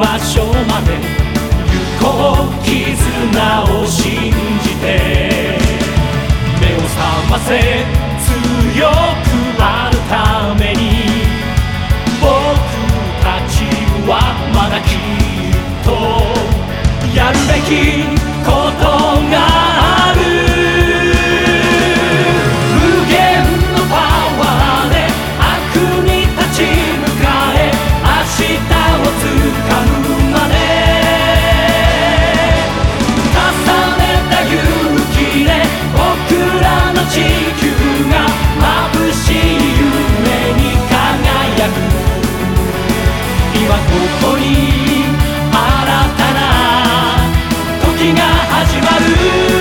場所まで行こう絆を信じて。目を覚ませ強くなるために。僕たちはまだきっとやるべき。が始まる